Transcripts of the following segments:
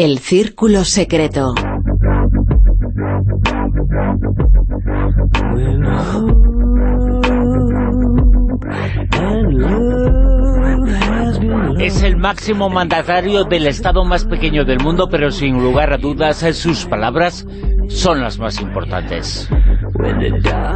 El Círculo Secreto. Es el máximo mandatario del Estado más pequeño del mundo, pero sin lugar a dudas sus palabras son las más importantes.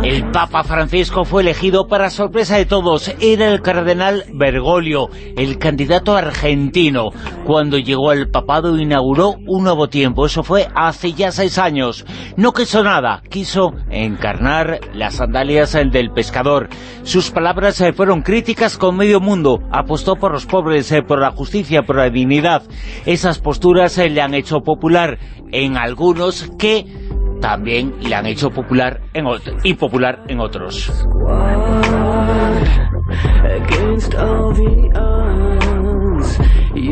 El Papa Francisco fue elegido para sorpresa de todos. Era el cardenal Bergoglio, el candidato argentino. Cuando llegó al papado inauguró un nuevo tiempo. Eso fue hace ya seis años. No quiso nada. Quiso encarnar las sandalias del pescador. Sus palabras eh, fueron críticas con medio mundo. Apostó por los pobres, eh, por la justicia, por la dignidad. Esas posturas eh, le han hecho popular en algunos que también le han hecho popular en y popular en otros.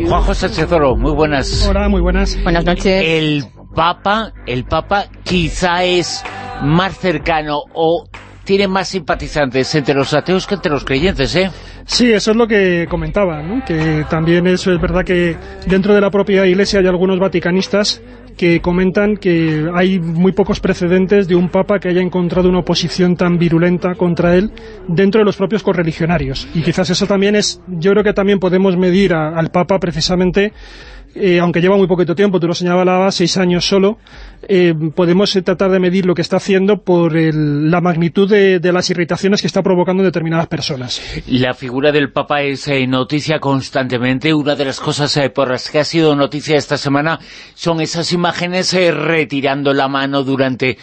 Juan José Chezoro, muy buenas. Hola, muy buenas. Buenas noches. El Papa, el Papa quizá es más cercano o tiene más simpatizantes entre los ateos que entre los creyentes, ¿eh? Sí, eso es lo que comentaba, ¿no? que también eso es verdad que dentro de la propia Iglesia hay algunos vaticanistas que comentan que hay muy pocos precedentes de un papa que haya encontrado una oposición tan virulenta contra él dentro de los propios correligionarios. Y quizás eso también es, yo creo que también podemos medir al papa precisamente eh, aunque lleva muy poquito tiempo, tú lo señalabas, seis años solo, eh, podemos eh, tratar de medir lo que está haciendo por la magnitud de, las irritaciones que está provocando en determinadas personas. La figura del Papa es noticia constantemente. Una de las cosas por las que ha sido noticia esta semana son esas imágenes retirando la mano durante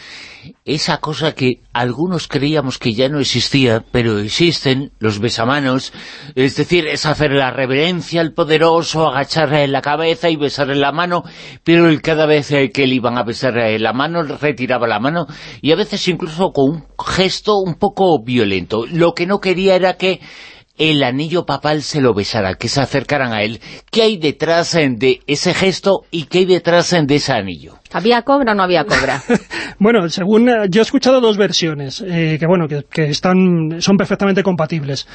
esa cosa que algunos creíamos que ya no existía, pero existen, los besamanos, es decir, es hacer la reverencia al poderoso, agacharle la cabeza y besarle la mano, pero cada vez eh, que le iban a besar la mano, retiraba la mano, y a veces incluso con un gesto un poco violento. Lo que no quería era que el anillo papal se lo besara, que se acercaran a él. ¿Qué hay detrás eh, de ese gesto y qué hay detrás eh, de ese anillo? ¿Había cobra o no había cobra? bueno, según eh, yo he escuchado dos versiones, que bueno, que, están son perfectamente compatibles.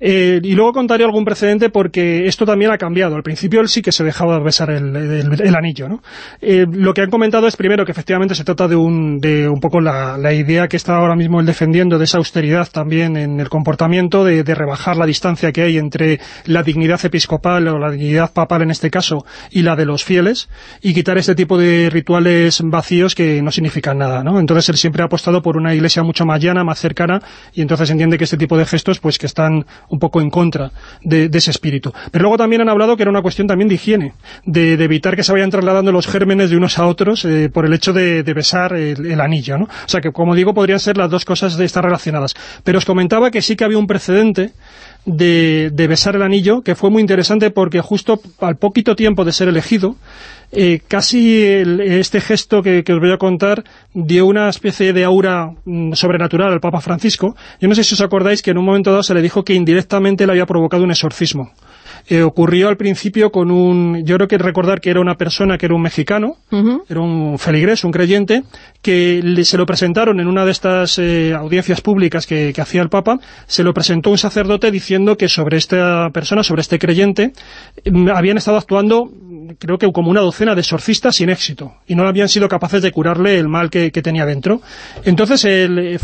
y luego contaré algún precedente porque esto también ha cambiado. Al principio él sí que se dejaba besar el, anillo, ¿no? lo que han comentado es primero que efectivamente se trata de un, de un poco la, idea que está ahora mismo él defendiendo de esa austeridad también en el comportamiento, de, de rebajar la distancia que hay entre la dignidad episcopal o la dignidad papal en este caso y la de los fieles y quitar este tipo de rituales vacíos que no significan nada, ¿no? Entonces él siempre ha apostado por una iglesia mucho más llana, más cercana y entonces entiende que este tipo de gestos pues que están un poco en contra de, ese espíritu. Pero luego también han hablado que era una cuestión también de higiene, de, evitar que se vayan trasladando los gérmenes de unos a otros eh, por el hecho de, besar el, anillo, ¿no? O sea que, como digo, podrían ser las dos cosas de estas relacionadas. Pero os comentaba que sí que había un precedente de, besar el anillo, que fue muy interesante porque justo al poquito tiempo de ser elegido, eh, casi este gesto que, os voy a contar dio una especie de aura mm, sobrenatural al Papa Francisco. Yo no sé si os acordáis que en un momento dado se le dijo que indirectamente le había provocado un exorcismo. Eh, ocurrió al principio con un... Yo creo que recordar que era una persona que era un mexicano, era un feligrés, un creyente, que se lo presentaron en una de estas eh, audiencias públicas que, hacía el Papa, se lo presentó un sacerdote diciendo que sobre esta persona, sobre este creyente, mm, habían estado actuando creo que como una docena de exorcistas sin éxito, y no habían sido capaces de curarle el mal que, tenía dentro. Entonces él, eh,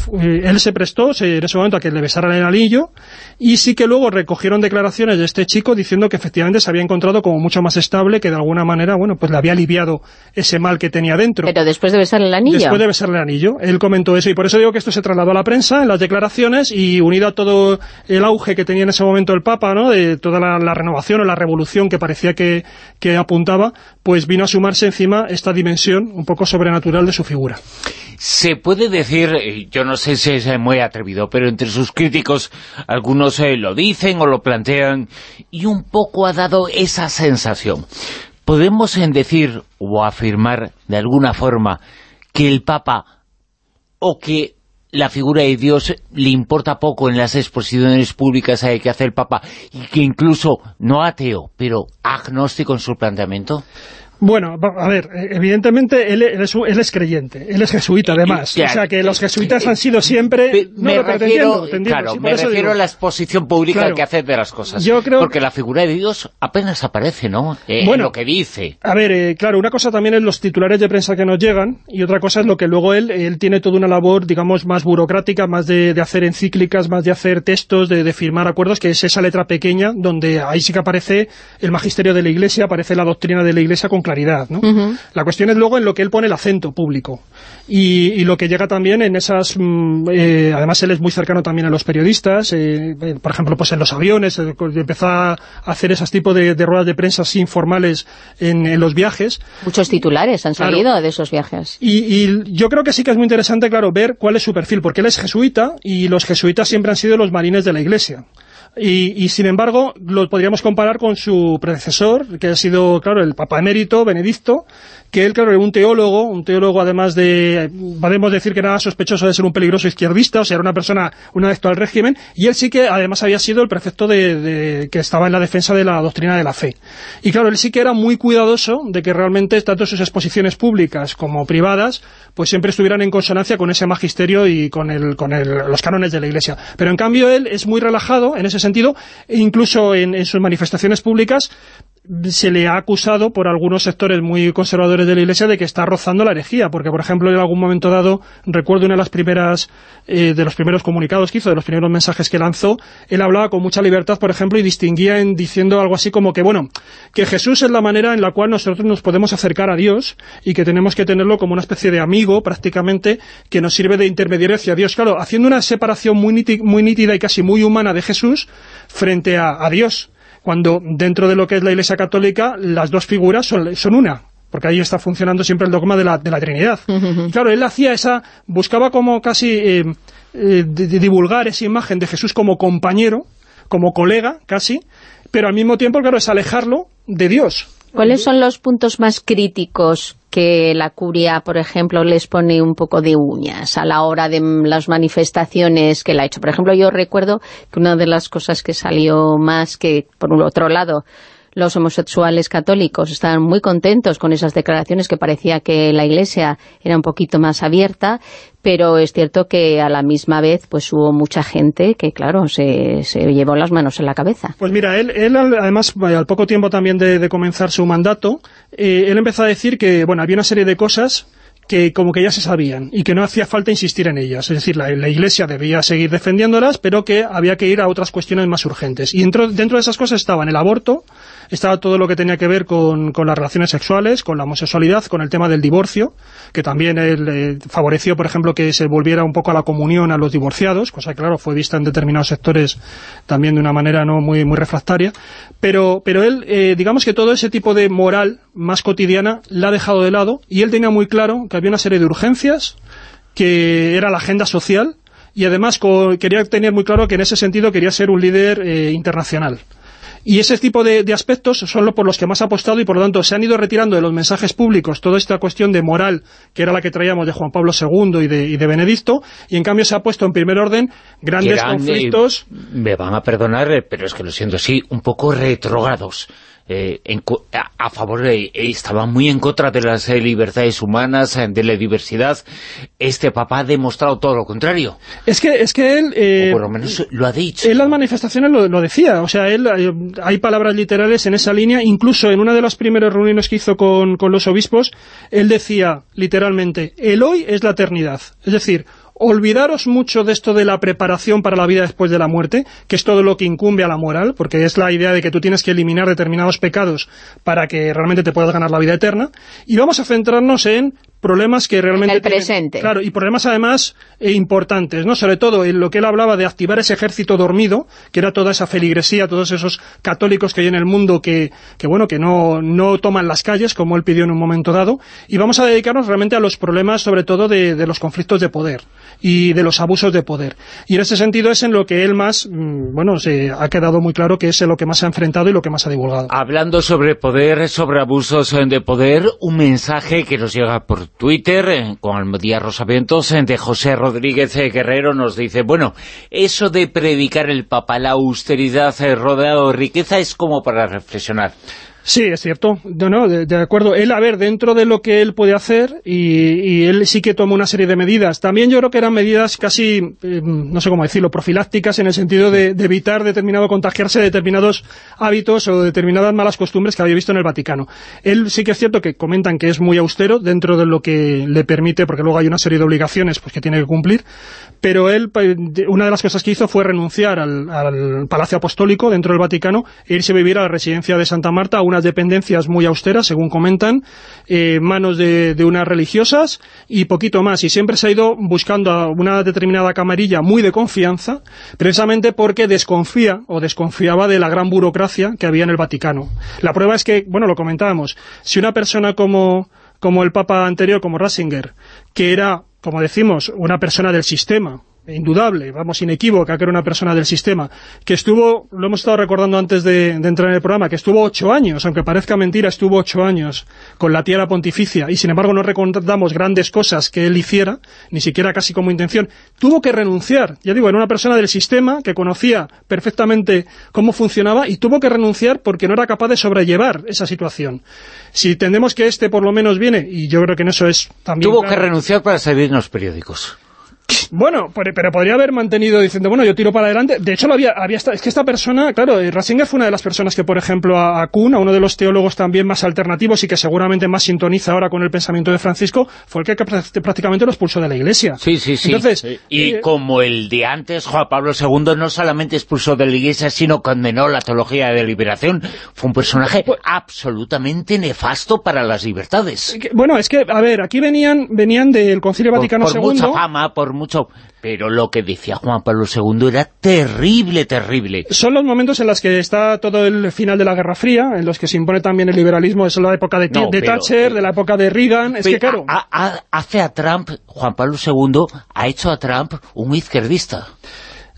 él se prestó en ese momento a que le besaran el anillo, y sí que luego recogieron declaraciones de este chico diciendo que efectivamente se había encontrado como mucho más estable, que de alguna manera, bueno, pues le había aliviado ese mal que tenía dentro. Pero después de besarle el anillo. Después de besarle el anillo. Él comentó eso, y por eso digo que esto se trasladó a la prensa, en las declaraciones, y unido a todo el auge que tenía en ese momento el Papa, ¿no?, de toda la, renovación o la revolución que parecía que, que apuntaba, pues vino a sumarse encima esta dimensión un poco sobrenatural de su figura. Se puede decir, eh, yo no sé si es muy atrevido, pero entre sus críticos algunos eh, lo dicen o lo plantean, y un poco ha dado esa sensación. ¿Podemos decir o afirmar de alguna forma que el Papa o que la figura de Dios le importa poco en las exposiciones públicas que hace el Papa y que incluso, no ateo, pero agnóstico en su planteamiento? Bueno, a ver, eh, evidentemente él, es, él es, creyente, él es jesuita además, o sea que los jesuitas han sido siempre... Me refiero, claro, me refiero a la exposición pública que hace de las cosas, Yo creo... porque la figura de Dios apenas aparece, ¿no?, eh, bueno, en lo que dice. A ver, eh, claro, una cosa también es los titulares de prensa que nos llegan, y otra cosa es lo que luego él, él tiene toda una labor, digamos, más burocrática, más de, de hacer encíclicas, más de hacer textos, de, de firmar acuerdos, que es esa letra pequeña, donde ahí sí que aparece el magisterio de la Iglesia, aparece la doctrina de la Iglesia con claridad, ¿no? La cuestión es luego en lo que él pone el acento público. Y, lo que llega también en esas... Mm, eh, además él es muy cercano también a los periodistas, eh, eh, por ejemplo, pues en los aviones, empezó a hacer esos tipos de, ruedas de prensa así informales en, los viajes. Muchos titulares han salido de esos viajes. Y, y yo creo que sí que es muy interesante, claro, ver cuál es su perfil, porque él es jesuita y los jesuitas siempre han sido los marines de la Iglesia. Y, sin embargo, lo podríamos comparar con su predecesor, que ha sido, claro, el Papa Emérito, Benedicto, que él, claro, era un teólogo, un teólogo además de, podemos decir que era sospechoso de ser un peligroso izquierdista, o sea, era una persona, un adepto al régimen, y él sí que además había sido el prefecto de, que estaba en la defensa de la doctrina de la fe. Y claro, él sí que era muy cuidadoso de que realmente tanto sus exposiciones públicas como privadas, pues siempre estuvieran en consonancia con ese magisterio y con, el, con el, los cánones de la Iglesia. Pero en cambio él es muy relajado en ese sentido, e incluso en, sus manifestaciones públicas, se le ha acusado por algunos sectores muy conservadores de la Iglesia de que está rozando la herejía, porque por ejemplo en algún momento dado, recuerdo una de las primeras, eh, de los primeros comunicados que hizo, de los primeros mensajes que lanzó, él hablaba con mucha libertad, por ejemplo, y distinguía en diciendo algo así como que, bueno, que Jesús es la manera en la cual nosotros nos podemos acercar a Dios y que tenemos que tenerlo como una especie de amigo, prácticamente, que nos sirve de intermediario hacia Dios. Claro, haciendo una separación muy nítida y casi muy humana de Jesús frente a, a Dios cuando dentro de lo que es la Iglesia Católica las dos figuras son, son una, porque ahí está funcionando siempre el dogma de la, de la Trinidad. claro, él hacía esa, buscaba como casi eh, eh, divulgar esa imagen de Jesús como compañero, como colega, casi, pero al mismo tiempo, claro, es alejarlo de Dios. ¿Cuáles son los puntos más críticos que la curia, por ejemplo, les pone un poco de uñas a la hora de las manifestaciones que la ha hecho? Por ejemplo, yo recuerdo que una de las cosas que salió más que, por un otro lado, los homosexuales católicos estaban muy contentos con esas declaraciones que parecía que la Iglesia era un poquito más abierta, pero es cierto que a la misma vez pues hubo mucha gente que, claro, se, llevó las manos en la cabeza. Pues mira, él, él además, al poco tiempo también de, comenzar su mandato, eh, él empezó a decir que, bueno, había una serie de cosas que como que ya se sabían y que no hacía falta insistir en ellas. Es decir, la, Iglesia debía seguir defendiéndolas, pero que había que ir a otras cuestiones más urgentes. Y dentro, dentro de esas cosas estaban el aborto, estaba todo lo que tenía que ver con, con, las relaciones sexuales, con la homosexualidad, con el tema del divorcio, que también él, eh, favoreció, por ejemplo, que se volviera un poco a la comunión a los divorciados, cosa que, claro, fue vista en determinados sectores también de una manera no muy, muy refractaria. Pero, pero él, eh, digamos que todo ese tipo de moral más cotidiana la ha dejado de lado y él tenía muy claro que había una serie de urgencias, que era la agenda social, y además quería tener muy claro que en ese sentido quería ser un líder eh, internacional. Y ese tipo de, aspectos son los por los que más ha apostado y por lo tanto se han ido retirando de los mensajes públicos toda esta cuestión de moral, que era la que traíamos de Juan Pablo II y de, Benedicto, y en cambio se ha puesto en primer orden grandes conflictos... me van a perdonar, eh, pero es que lo siento así, un poco retrógrados eh, a, favor, de, estaba muy en contra de las eh, libertades humanas, eh, de la diversidad. Este papá ha demostrado todo lo contrario. Es que, es que él... por lo menos lo ha dicho. En las manifestaciones lo, decía, o sea, él hay palabras literales en esa línea, incluso en una de las primeras reuniones que hizo con, con los obispos, él decía literalmente, el hoy es la eternidad. Es decir, olvidaros mucho de esto de la preparación para la vida después de la muerte, que es todo lo que incumbe a la moral, porque es la idea de que tú tienes que eliminar determinados pecados para que realmente te puedas ganar la vida eterna, y vamos a centrarnos en problemas que realmente... el presente. Claro, y problemas además eh, importantes, ¿no? Sobre todo en lo que él hablaba de activar ese ejército dormido, que era toda esa feligresía, todos esos católicos que hay en el mundo que, que bueno, que no, no toman las calles, como él pidió en un momento dado, y vamos a dedicarnos realmente a los problemas, sobre todo, de, de los conflictos de poder y de los abusos de poder. Y en ese sentido es en lo que él más, mm, bueno, se ha quedado muy claro que es en lo que más ha enfrentado y lo que más ha divulgado. Hablando sobre poder, sobre abusos de poder, un mensaje que nos llega por Twitter, eh, con Almodía Rosavientos, eh, de José Rodríguez eh, Guerrero, nos dice, bueno, eso de predicar el Papa, la austeridad rodeado de riqueza, es como para reflexionar. Sí, es cierto. No, no, de, acuerdo. Él, a ver, dentro de lo que él puede hacer, y, él sí que toma una serie de medidas. También yo creo que eran medidas casi, eh, no sé cómo decirlo, profilácticas en el sentido de, evitar determinado contagiarse de determinados hábitos o determinadas malas costumbres que había visto en el Vaticano. Él sí que es cierto que comentan que es muy austero dentro de lo que le permite, porque luego hay una serie de obligaciones pues, que tiene que cumplir, pero él, una de las cosas que hizo fue renunciar al, al Palacio Apostólico dentro del Vaticano e irse a vivir a la residencia de Santa Marta, una dependencias muy austeras, según comentan, eh, manos de, unas religiosas y poquito más. Y siempre se ha ido buscando una determinada camarilla muy de confianza, precisamente porque desconfía o desconfiaba de la gran burocracia que había en el Vaticano. La prueba es que, bueno, lo comentábamos, si una persona como, como el Papa anterior, como Ratzinger, que era, como decimos, una persona del sistema, indudable, vamos, inequívoca, que era una persona del sistema, que estuvo, lo hemos estado recordando antes de, entrar en el programa, que estuvo ocho años, aunque parezca mentira, estuvo ocho años con la tierra pontificia, y sin embargo no recordamos grandes cosas que él hiciera, ni siquiera casi como intención, tuvo que renunciar, ya digo, era una persona del sistema que conocía perfectamente cómo funcionaba, y tuvo que renunciar porque no era capaz de sobrellevar esa situación. Si entendemos que este por lo menos viene, y yo creo que en eso es también... Tuvo que renunciar para los periódicos. Bueno, pero podría haber mantenido diciendo, bueno, yo tiro para adelante. De hecho, lo había, había es que esta persona, claro, eh, Ratzinger fue una de las personas que, por ejemplo, a, Kuhn, a uno de los teólogos también más alternativos y que seguramente más sintoniza ahora con el pensamiento de Francisco, fue el que prácticamente lo expulsó de la Iglesia. Sí, sí, sí. Y eh, como el de antes, Juan Pablo II no solamente expulsó de la Iglesia, sino condenó la teología de liberación, fue un personaje pues, absolutamente nefasto para las libertades. Bueno, es que, a ver, aquí venían venían del Concilio Vaticano II... Por mucha fama, por mucho... Pero lo que decía Juan Pablo II era terrible, terrible. Son los momentos en los que está todo el final de la Guerra Fría, en los que se impone también el liberalismo, es la época de, Thatcher, de la época de Reagan, es que claro... hace a Trump, Juan Pablo II ha hecho a Trump un izquierdista.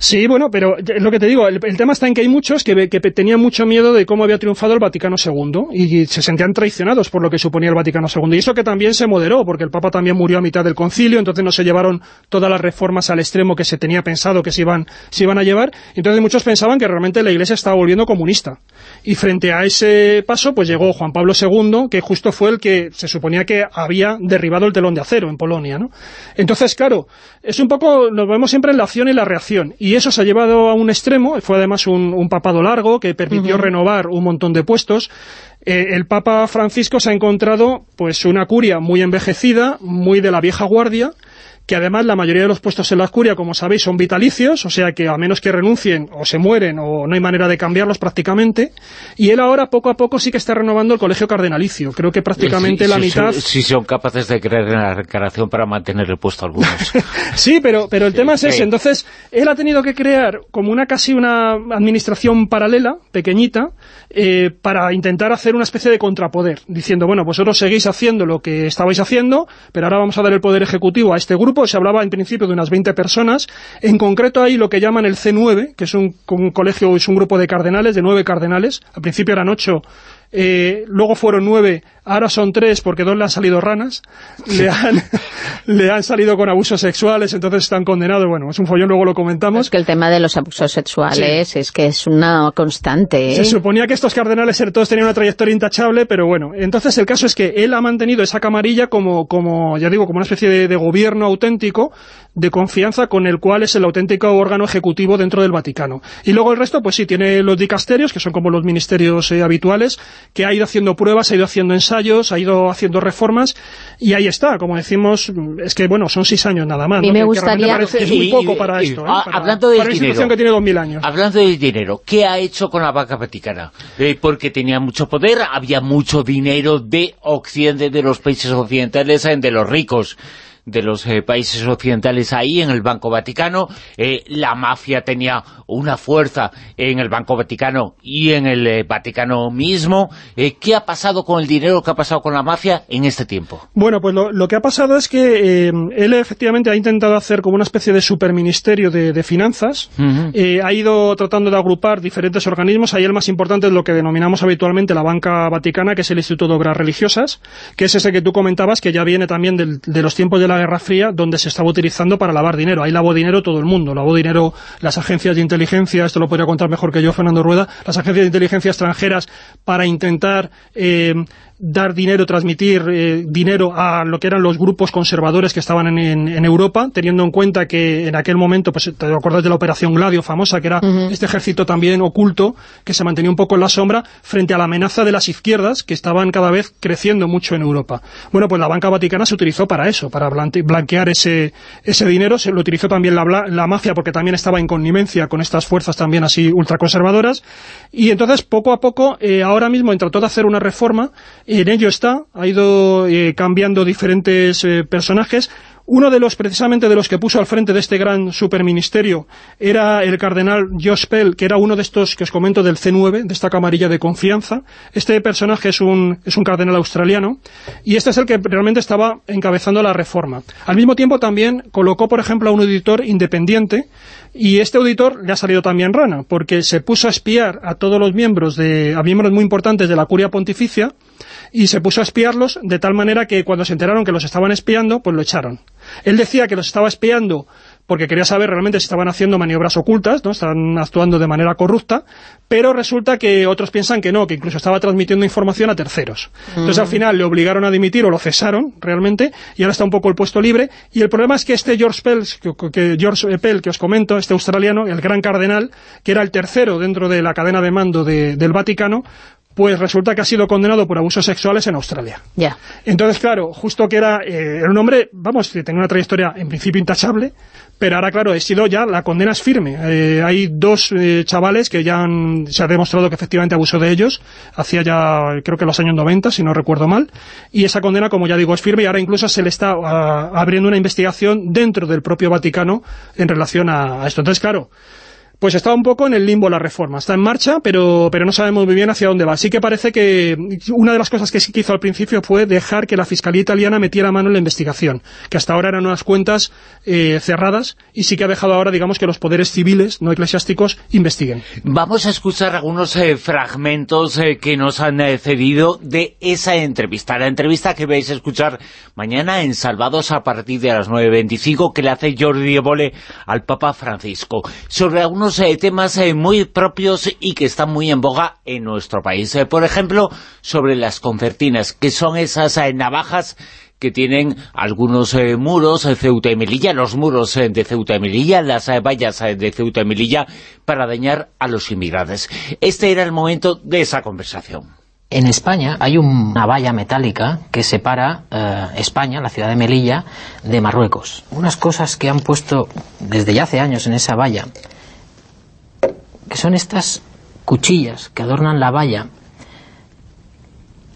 Sí, bueno, pero lo que te digo, el, tema está en que hay muchos que, que, tenían mucho miedo de cómo había triunfado el Vaticano II y, se sentían traicionados por lo que suponía el Vaticano II. Y eso que también se moderó, porque el Papa también murió a mitad del concilio, entonces no se llevaron todas las reformas al extremo que se tenía pensado que se iban, se iban a llevar. Entonces muchos pensaban que realmente la Iglesia estaba volviendo comunista. Y frente a ese paso, pues llegó Juan Pablo II, que justo fue el que se suponía que había derribado el telón de acero en Polonia, ¿no? Entonces, claro, es un poco, nos vemos siempre en la acción y la reacción y eso se ha llevado a un extremo, fue además un, papado largo que permitió renovar un montón de puestos. Eh, el Papa Francisco se ha encontrado pues una curia muy envejecida, muy de la vieja guardia, que además la mayoría de los puestos en la curia, como sabéis, son vitalicios, o sea que a menos que renuncien o se mueren o no hay manera de cambiarlos prácticamente, y él ahora poco a poco sí que está renovando el colegio cardenalicio, creo que prácticamente la mitad... Si son capaces de creer en la reencarnación para mantener el puesto algunos. sí, pero, pero el tema es ese, entonces él ha tenido que crear como una casi una administración paralela, pequeñita, eh, para intentar hacer una especie de contrapoder, diciendo, bueno, vosotros seguís haciendo lo que estabais haciendo, pero ahora vamos a dar el poder ejecutivo a este grupo, se hablaba en principio de unas 20 personas, en concreto hay lo que llaman el C9, que es un, un colegio, es un grupo de cardenales, de nueve cardenales, al principio eran ocho, eh, luego fueron nueve, ahora son tres porque dos le han salido ranas, le, han, le han salido con abusos sexuales, entonces están condenados, bueno, es un follón, luego lo comentamos. Es que el tema de los abusos sexuales es que es una constante. Se ¿eh? suponía que estos cardenales todos tenían una trayectoria intachable, pero bueno, entonces el caso es que él ha mantenido esa camarilla como, como ya digo, como una especie de, gobierno auténtico, de confianza con el cual es el auténtico órgano ejecutivo dentro del Vaticano. Y luego el resto, pues sí, tiene los dicasterios, que son como los ministerios eh, habituales, que ha ido haciendo pruebas, ha ido haciendo ensayos, ha ido haciendo reformas, y ahí está, como decimos, es que, bueno, son seis años nada más. A mí me gustaría... es muy poco para esto, ¿eh? hablando de dinero, que tiene dos mil años. Hablando de dinero, ¿qué ha hecho con la vaca vaticana? Eh, porque tenía mucho poder, había mucho dinero de Occidente, de los países occidentales, de los ricos de los eh, países occidentales ahí en el Banco Vaticano. Eh, la mafia tenía una fuerza en el Banco Vaticano y en el eh, Vaticano mismo. ¿Qué ha pasado con el dinero? ¿Qué ha pasado con la mafia en este tiempo? Bueno, pues lo, que ha pasado es que él efectivamente ha intentado hacer como una especie de superministerio de, de finanzas. ha ido tratando de agrupar diferentes organismos. Ahí el más importante es lo que denominamos habitualmente la Banca Vaticana, que es el Instituto de Obras Religiosas, que es ese que tú comentabas, que ya viene también de los tiempos de la Guerra Fría, donde se estaba utilizando para lavar dinero. Ahí lavó dinero todo el mundo, lavó dinero las agencias de inteligencia, esto lo podría contar mejor que yo Fernando Rueda, las agencias de inteligencia extranjeras para intentar... Eh, dar dinero, transmitir eh, dinero a lo que eran los grupos conservadores que estaban en, Europa, teniendo en cuenta que en aquel momento, pues te acuerdas de la Operación Gladio famosa, que era este ejército también oculto, que se mantenía un poco en la sombra, frente a la amenaza de las izquierdas, que estaban cada vez creciendo mucho en Europa. Bueno, pues la banca vaticana se utilizó para eso, para blanquear ese, ese dinero, se lo utilizó también la, la mafia, porque también estaba en connivencia con estas fuerzas también así ultraconservadoras, y entonces poco a poco, eh, ahora mismo, trató de hacer una reforma, en ello está, ha ido eh, cambiando diferentes eh, personajes. Uno de los, precisamente de los que puso al frente de este gran superministerio, era el cardenal Josh Pell, que era uno de estos que os comento del C9, de esta camarilla de confianza. Este personaje es un, es un cardenal australiano, y este es el que realmente estaba encabezando la reforma. Al mismo tiempo también colocó, por ejemplo, a un auditor independiente, y este auditor le ha salido también rana, porque se puso a espiar a todos los miembros, de, a miembros muy importantes de la curia pontificia, y se puso a espiarlos de tal manera que cuando se enteraron que los estaban espiando, pues lo echaron. Él decía que los estaba espiando porque quería saber realmente si estaban haciendo maniobras ocultas, ¿no? estaban actuando de manera corrupta, pero resulta que otros piensan que no, que incluso estaba transmitiendo información a terceros. Entonces al mm. final le obligaron a dimitir o lo cesaron realmente, y ahora está un poco el puesto libre, y el problema es que este George Pell, que, George Pell que os comento, este australiano, el gran cardenal, que era el tercero dentro de la cadena de mando del Vaticano, pues resulta que ha sido condenado por abusos sexuales en Australia. Ya. Entonces, claro, justo que era, eh, era un hombre, vamos, que tenía una trayectoria en principio intachable, pero ahora, claro, he sido ya, la condena es firme. Eh, hay dos eh, chavales que ya han, se ha demostrado que efectivamente abusó de ellos, hacía ya, creo que los años 90, si no recuerdo mal, y esa condena, como ya digo, es firme, y ahora incluso se le está ah, abriendo una investigación dentro del propio Vaticano en relación a esto. Entonces, claro, pues está un poco en el limbo la reforma. Está en marcha, pero, pero no sabemos muy bien hacia dónde va. Así que parece que una de las cosas que sí que hizo al principio fue dejar que la Fiscalía Italiana metiera mano en la investigación, que hasta ahora eran unas cuentas eh, cerradas, y sí que ha dejado ahora, digamos, que los poderes civiles, no eclesiásticos, investiguen. Vamos a escuchar algunos eh, fragmentos eh, que nos han cedido de esa entrevista. La entrevista que vais a escuchar mañana en Salvados a partir de las 9.25, que le hace Jordi Evole al Papa Francisco, sobre algunos eh, temas eh, muy propios y que están muy en boga en nuestro país. Eh, por ejemplo, sobre las concertinas, que son esas navajas que tienen algunos muros de Ceuta y Melilla, los muros de Ceuta y Melilla, las vallas de Ceuta y Melilla, para dañar a los inmigrantes. Este era el momento de esa conversación. En España hay una valla metálica que separa España, la ciudad de Melilla, de Marruecos. Unas cosas que han puesto desde ya hace años en esa valla que son estas cuchillas que adornan la valla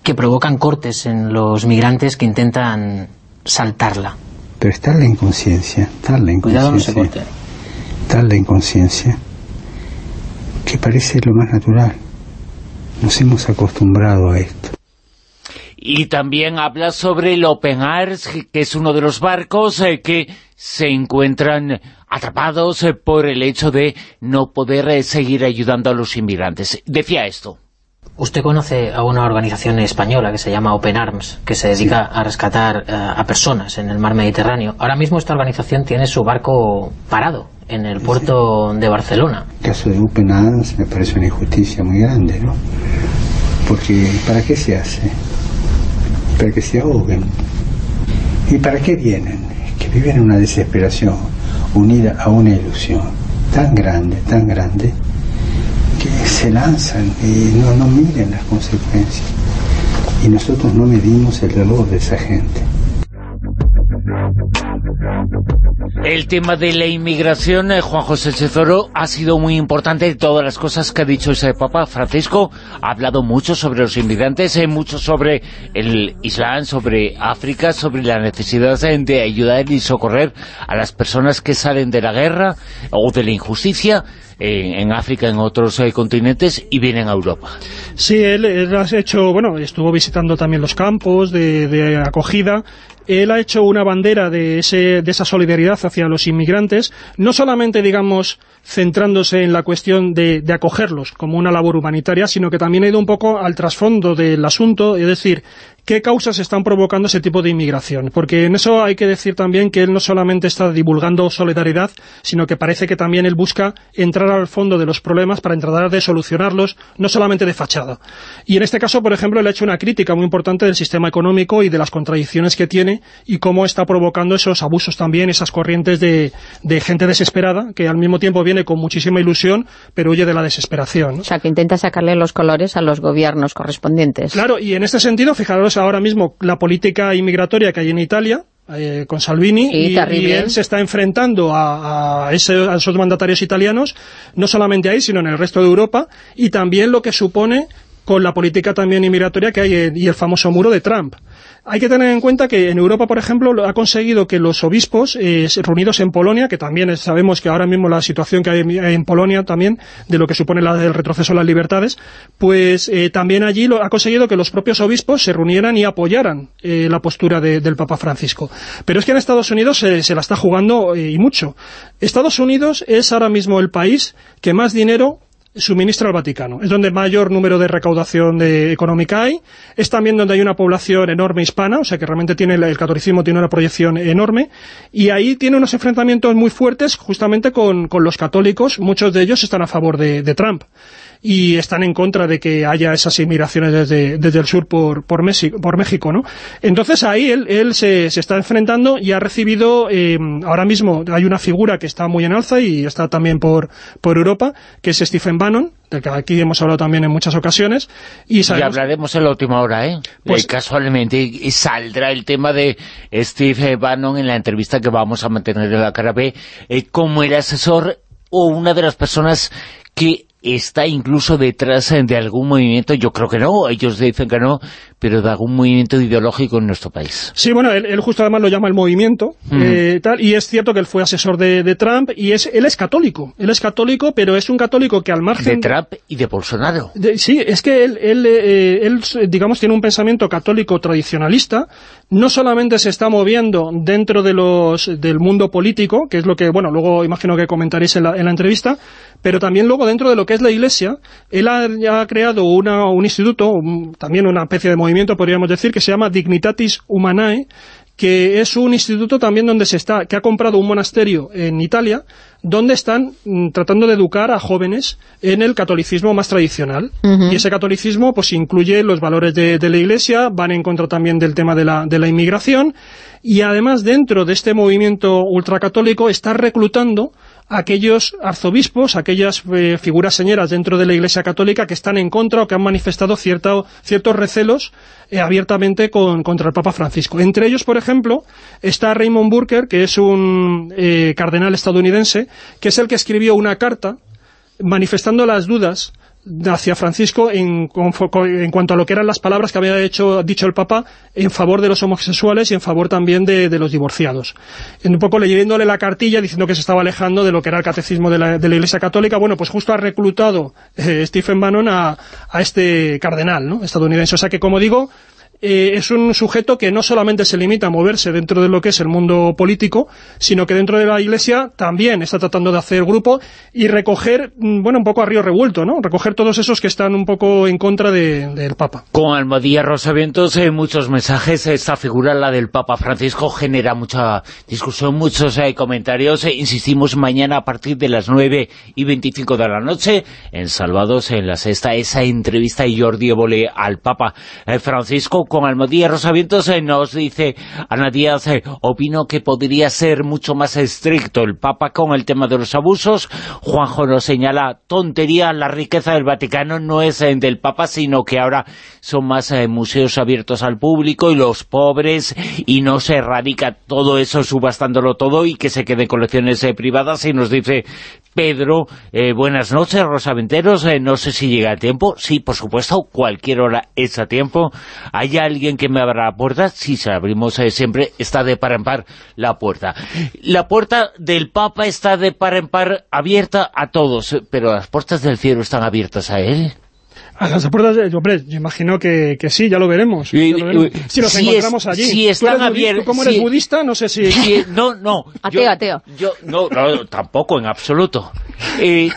que provocan cortes en los migrantes que intentan saltarla. Pero está la inconsciencia, tal la inconsciencia. Cuidado no se. Tal la inconsciencia que parece lo más natural. Nos hemos acostumbrado a esto. Y también habla sobre el Open Arms, que es uno de los barcos eh, que se encuentran atrapados eh, por el hecho de no poder eh, seguir ayudando a los inmigrantes. Decía esto. Usted conoce a una organización española que se llama Open Arms, que se dedica a rescatar a personas en el mar Mediterráneo. Ahora mismo esta organización tiene su barco parado en el puerto de Barcelona. El caso de Open Arms me parece una injusticia muy grande, ¿no? Porque ¿para qué se hace? Para que se ahoguen. ¿Y para qué vienen? Que viven en una desesperación unida a una ilusión tan grande, tan grande, que se lanzan y no, no miden las consecuencias. Y nosotros no medimos el dolor de esa gente. El tema de la inmigración, eh, Juan José Cezoro, ha sido muy importante de todas las cosas que ha dicho ese Papa Francisco. Ha hablado mucho sobre los inmigrantes, eh, mucho sobre el Islam, sobre África, sobre la necesidad de ayudar y socorrer a las personas que salen de la guerra o de la injusticia eh, en África, en otros continentes y vienen a Europa. Sí, él, ha hecho, bueno, estuvo visitando también los campos de, de acogida él ha hecho una bandera de, ese, de esa solidaridad hacia los inmigrantes, no solamente, digamos, centrándose en la cuestión de, de, acogerlos como una labor humanitaria, sino que también ha ido un poco al trasfondo del asunto, es decir, qué causas están provocando ese tipo de inmigración. Porque en eso hay que decir también que él no solamente está divulgando solidaridad, sino que parece que también él busca entrar al fondo de los problemas para tratar de solucionarlos, no solamente de fachada. Y en este caso, por ejemplo, él ha hecho una crítica muy importante del sistema económico y de las contradicciones que tiene y cómo está provocando esos abusos también, esas corrientes de, de gente desesperada, que al mismo tiempo viene con muchísima ilusión, pero huye de la desesperación. O sea, que intenta sacarle los colores a los gobiernos correspondientes. Claro, y en este sentido, fijaros ahora mismo la política inmigratoria que hay en Italia, eh, con Salvini y, él se está enfrentando a, a, esos mandatarios italianos, no solamente ahí, sino en el resto de Europa, y también lo que supone con la política también inmigratoria que hay eh, y el famoso muro de Trump. Hay que tener en cuenta que en Europa, por ejemplo, ha conseguido que los obispos eh, reunidos en Polonia, que también sabemos que ahora mismo la situación que hay en Polonia también, de lo que supone el retroceso de las libertades, pues eh, también allí lo, ha conseguido que los propios obispos se reunieran y apoyaran eh, la postura de, del Papa Francisco. Pero es que en Estados Unidos se, se la está jugando y mucho. Estados Unidos es ahora mismo el país que más dinero suministra al Vaticano. Es donde mayor número de recaudación de, económica hay. Es también donde hay una población enorme hispana, o sea que realmente tiene el, catolicismo tiene una proyección enorme. Y ahí tiene unos enfrentamientos muy fuertes justamente con, los católicos. Muchos de ellos están a favor de Trump y están en contra de que haya esas inmigraciones desde, desde el sur por, por, México, por México, ¿no? Entonces ahí él, él se, se, está enfrentando y ha recibido, eh, ahora mismo hay una figura que está muy en alza y está también por, por Europa, que es Stephen Bannon, del que aquí hemos hablado también en muchas ocasiones. Y, sabemos... hablaremos en la última hora, ¿eh? Pues, eh, casualmente saldrá el tema de Steve Bannon en la entrevista que vamos a mantener en la cara B, eh, como el asesor o una de las personas que está incluso detrás de algún movimiento, yo creo que no, ellos dicen que no, pero de algún movimiento ideológico en nuestro país. Sí, bueno, él, justo además lo llama el movimiento, eh, tal, y es cierto que él fue asesor de, Trump, y es él es católico, él es católico, pero es un católico que al margen... De Trump y de Bolsonaro. sí, es que él, él, eh, él, digamos, tiene un pensamiento católico tradicionalista, no solamente se está moviendo dentro de los del mundo político, que es lo que, bueno, luego imagino que comentaréis en la, en la entrevista, pero también luego dentro de lo que es la Iglesia, él ha, ha creado una, un instituto, también una especie de movimiento podríamos decir, que se llama Dignitatis Humanae, que es un instituto también donde se está, que ha comprado un monasterio en Italia, donde están mm, tratando de educar a jóvenes en el catolicismo más tradicional. Y ese catolicismo pues incluye los valores de, la Iglesia, van en contra también del tema de la, de la inmigración, y además dentro de este movimiento ultracatólico está reclutando aquellos arzobispos, aquellas eh, figuras señeras dentro de la Iglesia Católica que están en contra o que han manifestado ciertos recelos eh, abiertamente contra el Papa Francisco. Entre ellos, por ejemplo, está Raymond Burker, que es un eh, cardenal estadounidense, que es el que escribió una carta manifestando las dudas hacia Francisco en, en, cuanto a lo que eran las palabras que había hecho, dicho el Papa en favor de los homosexuales y en favor también de, los divorciados. un poco leyéndole la cartilla diciendo que se estaba alejando de lo que era el catecismo de la, de la Iglesia Católica, bueno, pues justo ha reclutado eh, Stephen Bannon a, a este cardenal ¿no? estadounidense. O sea que, como digo, eh, es un sujeto que no solamente se limita a moverse dentro de lo que es el mundo político, sino que dentro de la Iglesia también está tratando de hacer grupo y recoger, mm, bueno, un poco a río revuelto, ¿no? Recoger todos esos que están un poco en contra del Papa. Con Almadía Rosavientos, eh, muchos mensajes, esta figura, la del Papa Francisco, genera mucha discusión, muchos eh, comentarios. Eh, insistimos mañana a partir de las 9 y 25 de la noche, en Salvados, en la sexta, esa entrevista y Jordi Evole al Papa Francisco, con Almodía Rosavientos eh, nos dice Ana Díaz, eh, opino que podría ser mucho más estricto el Papa con el tema de los abusos. Juanjo nos señala, tontería, la riqueza del Vaticano no es eh, del Papa, sino que ahora son más museos abiertos al público y los pobres, y no se erradica todo eso subastándolo todo y que se queden colecciones privadas. Y nos dice Pedro, buenas noches, Rosaventeros, no sé si llega a tiempo. Sí, por supuesto, cualquier hora es a tiempo. Hay alguien que me abra la puerta, si se abrimos eh, siempre, está de par en par la puerta. La puerta del Papa está de par en par abierta a todos, pero las puertas del cielo están abiertas a él. A las puertas de... Hombre, yo imagino que, que sí, ya lo veremos. si nos encontramos allí. Si están abiertos... ¿Cómo eres budista? No sé si... no, no. Ateo, ateo. Yo, no, no, tampoco, en absoluto. Eh,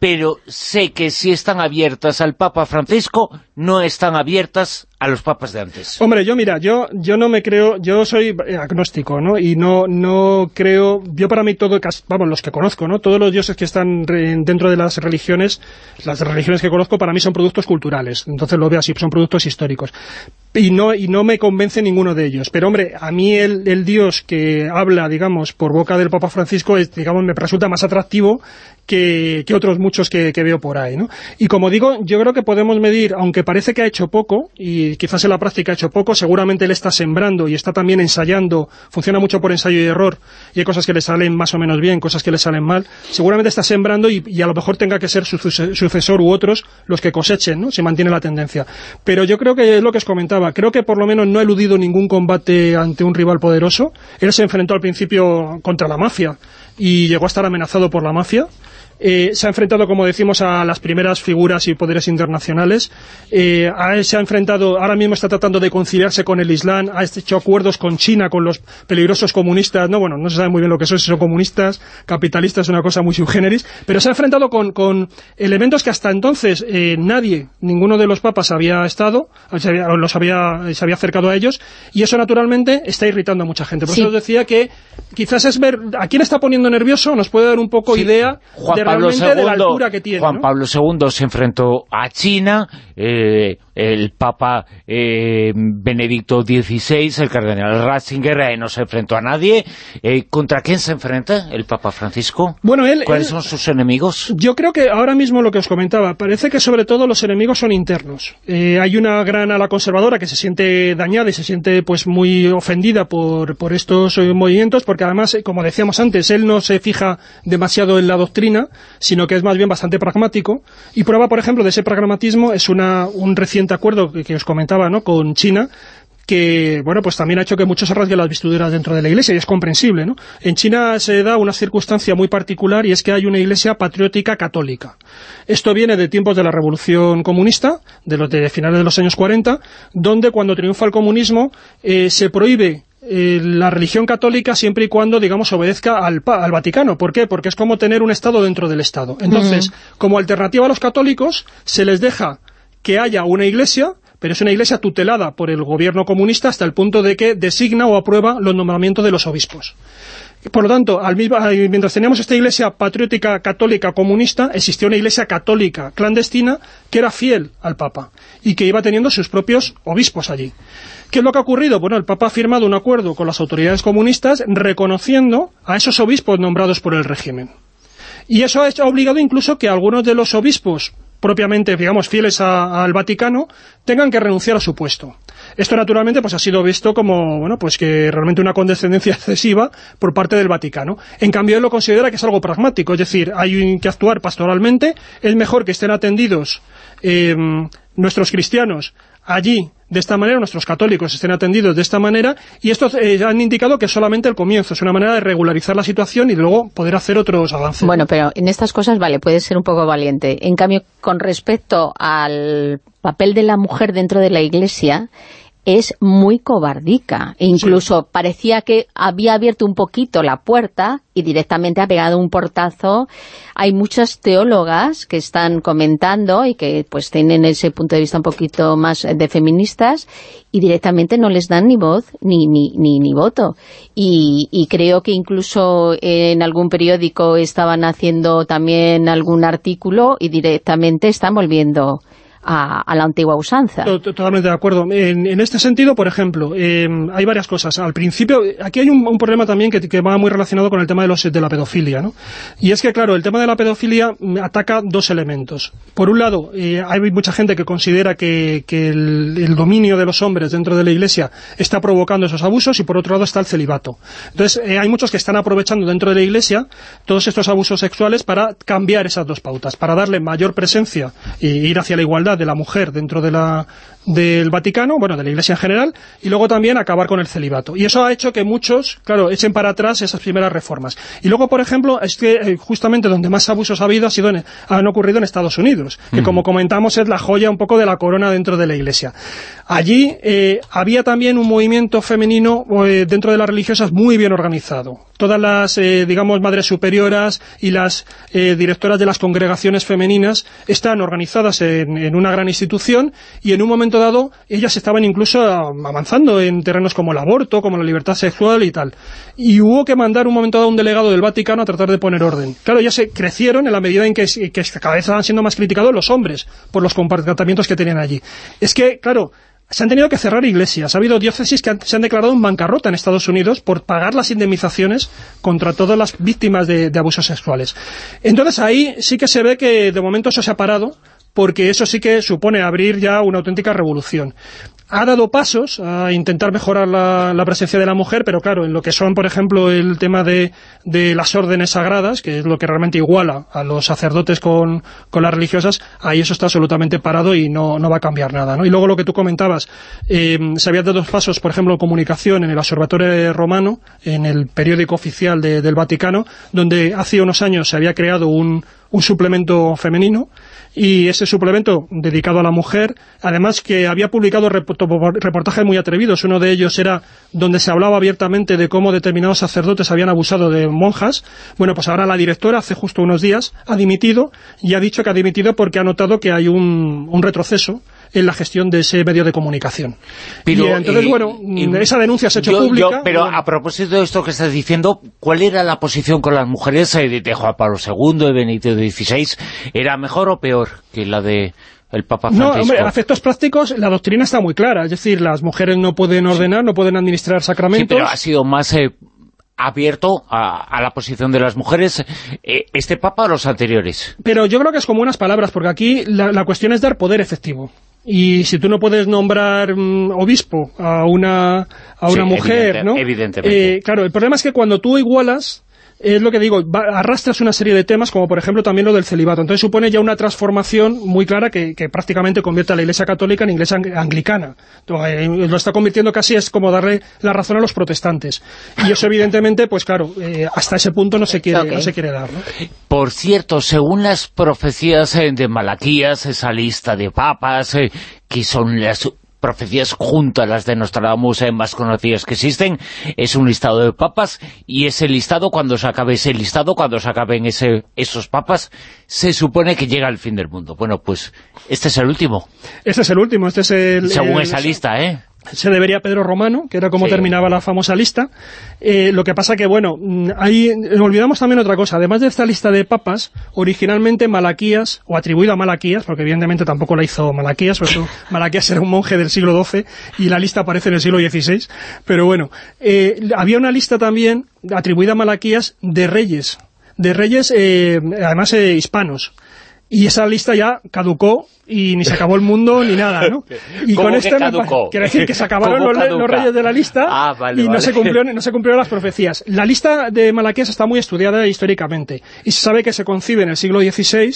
pero sé que si están abiertas al Papa Francisco, no están abiertas a los papas de antes. Hombre, yo mira, yo yo no me creo, yo soy agnóstico, ¿no? Y no no creo, yo para mí todo, vamos, los que conozco, ¿no? Todos los dioses que están dentro de las religiones, las religiones que conozco para mí son productos culturales, entonces lo veo así, son productos históricos. Y no, y no me convence ninguno de ellos. Pero hombre, a mí el, el Dios que habla, digamos, por boca del Papa Francisco, es, digamos, me resulta más atractivo que, otros muchos que, veo por ahí, ¿no? Y como digo, yo creo que podemos medir, aunque parece que ha hecho poco, y quizás en la práctica ha hecho poco, seguramente él está sembrando y está también ensayando, funciona mucho por ensayo y error, y hay cosas que le salen más o menos bien, cosas que le salen mal, seguramente está sembrando y, a lo mejor tenga que ser su sucesor u otros los que cosechen, ¿no? Se mantiene la tendencia. Pero yo creo que es lo que os comentaba, creo que por lo menos no ha eludido ningún combate ante un rival poderoso, él se enfrentó al principio contra la mafia, y llegó a estar amenazado por la mafia, eh, se ha enfrentado, como decimos, a las primeras figuras y poderes internacionales, eh, se ha enfrentado, ahora mismo está tratando de conciliarse con el Islam, ha hecho acuerdos con China, con los peligrosos comunistas, no, bueno, no se sabe muy bien lo que son, si son comunistas, capitalistas, una cosa muy subgéneris, pero se ha enfrentado con, elementos que hasta entonces eh, nadie, ninguno de los papas había estado, se había, los había, se había acercado a ellos, y eso naturalmente está irritando a mucha gente. Por eso os decía que quizás es ver a quién está poniendo nervioso, nos puede dar un poco idea de Pablo Juan Pablo II se enfrentó a China, eh, el Papa eh, Benedicto XVI, el cardenal Ratzinger, eh, no se enfrentó a nadie. ¿Contra quién se enfrenta el Papa Francisco? Bueno, él, ¿Cuáles son sus enemigos? Yo creo que ahora mismo lo que os comentaba, parece que sobre todo los enemigos son internos. hay una gran ala conservadora que se siente dañada y se siente pues muy ofendida por, por estos movimientos, porque además, como decíamos antes, él no se fija demasiado en la doctrina, sino que es más bien bastante pragmático. Y prueba, por ejemplo, de ese pragmatismo es una, un reciente acuerdo que, os comentaba ¿no? con China, que, bueno, pues también ha hecho que muchos se rasguen las vestiduras dentro de la iglesia, y es comprensible, ¿no? En China se da una circunstancia muy particular, y es que hay una iglesia patriótica católica. Esto viene de tiempos de la Revolución Comunista, de los de finales de los años 40, donde cuando triunfa el comunismo eh, se prohíbe eh, la religión católica siempre y cuando, digamos, obedezca al, al, Vaticano. ¿Por qué? Porque es como tener un Estado dentro del Estado. Entonces, como alternativa a los católicos, se les deja que haya una iglesia, pero es una iglesia tutelada por el gobierno comunista hasta el punto de que designa o aprueba los nombramientos de los obispos. Por lo tanto, al mismo, mientras teníamos esta iglesia patriótica católica comunista, existía una iglesia católica clandestina que era fiel al Papa y que iba teniendo sus propios obispos allí. ¿Qué es lo que ha ocurrido? Bueno, el Papa ha firmado un acuerdo con las autoridades comunistas reconociendo a esos obispos nombrados por el régimen. Y eso ha obligado incluso que algunos de los obispos propiamente, digamos, fieles al Vaticano, tengan que renunciar a su puesto. Esto, naturalmente, pues ha sido visto como, bueno, pues que realmente una condescendencia excesiva por parte del Vaticano. En cambio, él lo considera que es algo pragmático, es decir, hay que actuar pastoralmente, es mejor que estén atendidos eh, nuestros cristianos allí de esta manera, nuestros católicos estén atendidos de esta manera, y estos eh, han indicado que solamente el comienzo, es una manera de regularizar la situación y luego poder hacer otros avances. Bueno, pero en estas cosas, vale, puede ser un poco valiente. En cambio, con respecto al papel de la mujer dentro de la Iglesia, es muy cobardica. E incluso parecía que había abierto un poquito la puerta y directamente ha pegado un portazo. Hay muchas teólogas que están comentando y que pues tienen ese punto de vista un poquito más de feministas y directamente no les dan ni voz ni, ni, ni, ni voto. Y, y creo que incluso en algún periódico estaban haciendo también algún artículo y directamente están volviendo a, la antigua usanza. Totalmente de acuerdo. En, este sentido, por ejemplo, em, hay varias cosas. Al principio, aquí hay un, problema también que, va muy relacionado con el tema de, los, de la pedofilia, ¿no? Y es que, claro, el tema de la pedofilia ataca dos elementos. Por un lado, eh, hay mucha gente que considera que, el, dominio de los hombres dentro de la Iglesia está provocando esos abusos y por otro lado está el celibato. Entonces, eh, hay muchos que están aprovechando dentro de la Iglesia todos estos abusos sexuales para cambiar esas dos pautas, para darle mayor presencia e ir hacia la igualdad de la mujer dentro de la, del Vaticano, bueno, de la Iglesia en general, y luego también acabar con el celibato. Y eso ha hecho que muchos, claro, echen para atrás esas primeras reformas. Y luego, por ejemplo, es que eh, justamente donde más abusos ha habido ha sido han ocurrido en Estados Unidos, que como comentamos es la joya un poco de la corona dentro de la Iglesia. Allí eh, había también un movimiento femenino eh, dentro de las religiosas muy bien organizado todas las, eh, digamos, madres superioras y las directoras de las congregaciones femeninas están organizadas en, en, una gran institución y en un momento dado ellas estaban incluso avanzando en terrenos como el aborto, como la libertad sexual y tal. Y hubo que mandar un momento dado un delegado del Vaticano a tratar de poner orden. Claro, ya se crecieron en la medida en que, cada vez estaban siendo más criticados los hombres por los comportamientos que tenían allí. Es que, claro, se han tenido que cerrar iglesias. Ha habido diócesis que se han declarado en bancarrota en Estados Unidos por pagar las indemnizaciones contra todas las víctimas de, de, abusos sexuales. Entonces ahí sí que se ve que de momento eso se ha parado, porque eso sí que supone abrir ya una auténtica revolución ha dado pasos a intentar mejorar la, presencia de la mujer, pero claro, en lo que son, por ejemplo, el tema de, de, las órdenes sagradas, que es lo que realmente iguala a los sacerdotes con, las religiosas, ahí eso está absolutamente parado y no, va a cambiar nada. ¿no? Y luego lo que tú comentabas, eh, se habían dado pasos, por ejemplo, en comunicación en el Observatorio Romano, en el periódico oficial de, del Vaticano, donde hace unos años se había creado un, un suplemento femenino, y ese suplemento dedicado a la mujer, además que había publicado reportajes muy atrevidos, uno de ellos era donde se hablaba abiertamente de cómo determinados sacerdotes habían abusado de monjas, bueno, pues ahora la directora, hace justo unos días, ha dimitido, y ha dicho que ha dimitido porque ha notado que hay un, un retroceso en la gestión de ese medio de comunicación. Pero, y entonces, eh, bueno, esa denuncia se ha hecho pública. pero bueno. a propósito de esto que estás diciendo, ¿cuál era la posición con las mujeres de Juan Pablo II, de Benito XVI? ¿Era mejor o peor que la de el Papa Francisco. No, hombre, a efectos prácticos la doctrina está muy clara, es decir, las mujeres no pueden ordenar, sí. no pueden administrar sacramentos. Sí, pero ha sido más eh, abierto a, a, la posición de las mujeres eh, este Papa o los anteriores. Pero yo creo que es como unas palabras, porque aquí la, la cuestión es dar poder efectivo. Y si tú no puedes nombrar um, obispo a una, a una sí, mujer, evidente, ¿no? Evidentemente. Eh, claro, el problema es que cuando tú igualas es lo que digo, va, arrastras una serie de temas, como por ejemplo también lo del celibato. Entonces supone ya una transformación muy clara que, que prácticamente convierte a la Iglesia Católica en Iglesia anglicana. Entonces, eh, lo está convirtiendo casi, es como darle la razón a los protestantes. Y eso evidentemente, pues claro, eh, hasta ese punto no se quiere, okay. no se quiere dar. ¿no? Por cierto, según las profecías eh, de Malaquías, esa lista de papas, eh, que son las profecías junto a las de Nostradamus eh, más conocidas que existen, es un listado de papas, y ese listado, cuando se acabe ese listado, cuando se acaben ese, esos papas, se supone que llega el fin del mundo. Bueno, pues este es el último. Este es el último, este es el... Según el, esa lista, ¿eh? Se debería a Pedro Romano, que era como sí. terminaba la famosa lista. Eh, lo que pasa que, bueno, ahí olvidamos también otra cosa. Además de esta lista de papas, originalmente Malaquías, o atribuido a Malaquías, porque evidentemente tampoco la hizo Malaquías, por eso Malaquías era un monje del siglo XII y la lista aparece en el siglo XVI. Pero bueno, eh, había una lista también atribuida a Malaquías de reyes, de reyes, eh, además hispanos. Y esa lista ya caducó y ni se acabó el mundo ni nada, ¿no? Y con esto quiere decir que se acabaron los, los, reyes de la lista ah, vale, y no, vale. se cumplió, no se cumplieron las profecías. La lista de Malaquías está muy estudiada históricamente y se sabe que se concibe en el siglo XVI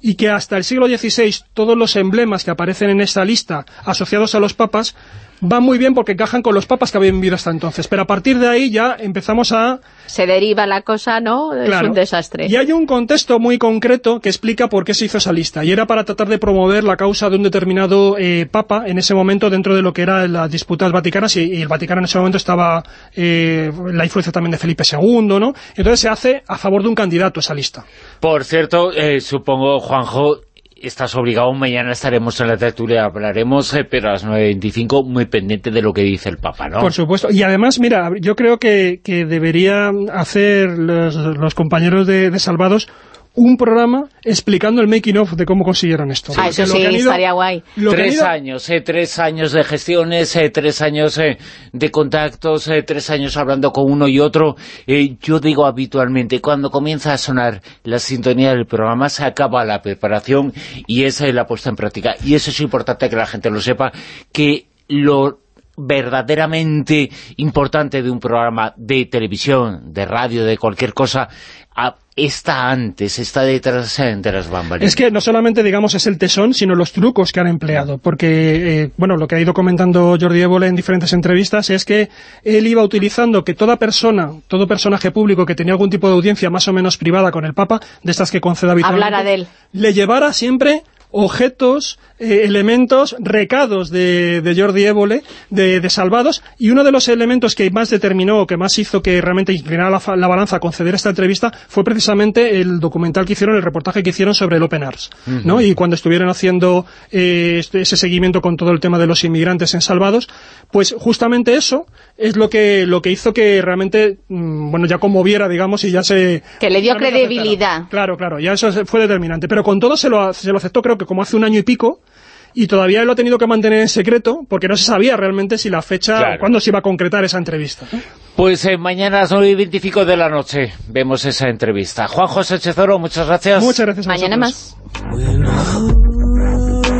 y que hasta el siglo XVI todos los emblemas que aparecen en esta lista asociados a los papas van muy bien porque encajan con los papas que habían vivido hasta entonces. Pero a partir de ahí ya empezamos a... Se deriva la cosa, ¿no? Es claro. un desastre. Y hay un contexto muy concreto que explica por qué se hizo esa lista. Y era para tratar de promover la causa de un determinado eh, papa en ese momento dentro de lo que eran las disputas vaticanas. Y, y el Vaticano en ese momento estaba eh, la influencia también de Felipe II, ¿no? Entonces se hace a favor de un candidato esa lista. Por cierto, eh, supongo, Juanjo, estás obligado, mañana estaremos en la tertulia, hablaremos, eh, pero a las 9.25 muy pendiente de lo que dice el Papa, ¿no? Por supuesto, y además, mira, yo creo que, que debería hacer los, los compañeros de, de Salvados un programa explicando el making of de cómo consiguieron esto. Ah, eso sí, ido, estaría guay. Tres ido... años, eh, tres años de gestiones, eh, tres años eh, de contactos, eh, tres años hablando con uno y otro. Eh, yo digo habitualmente, cuando comienza a sonar la sintonía del programa, se acaba la preparación y esa es la puesta en práctica. Y eso es importante que la gente lo sepa, que lo verdaderamente importante de un programa de televisión, de radio, de cualquier cosa, está antes, está detrás de las bambalinas. Es que no solamente, digamos, es el tesón, sino los trucos que han empleado, porque, eh, bueno, lo que ha ido comentando Jordi Évole en diferentes entrevistas es que él iba utilizando que toda persona, todo personaje público que tenía algún tipo de audiencia más o menos privada con el Papa, de estas que concede habitualmente, Hablara de él. le llevara siempre objetos, eh, elementos, recados de, de Jordi Évole, de, de, Salvados, y uno de los elementos que más determinó, que más hizo que realmente inclinara la, la, balanza a conceder esta entrevista, fue precisamente el documental que hicieron, el reportaje que hicieron sobre el Open Arms, uh -huh. ¿no? Y cuando estuvieron haciendo eh, este, ese seguimiento con todo el tema de los inmigrantes en Salvados, pues justamente eso es lo que lo que hizo que realmente, mmm, bueno, ya conmoviera, digamos, y ya se... Que le dio credibilidad. Claro, claro, ya eso fue determinante. Pero con todo se lo, se lo aceptó, creo que como hace un año y pico, y todavía lo ha tenido que mantener en secreto porque no se sabía realmente si la fecha, claro. cuándo se iba a concretar esa entrevista. Pues eh, mañana a las 9 y 25 de la noche vemos esa entrevista. Juan José Chezoro, muchas gracias. Muchas gracias. Mañana más.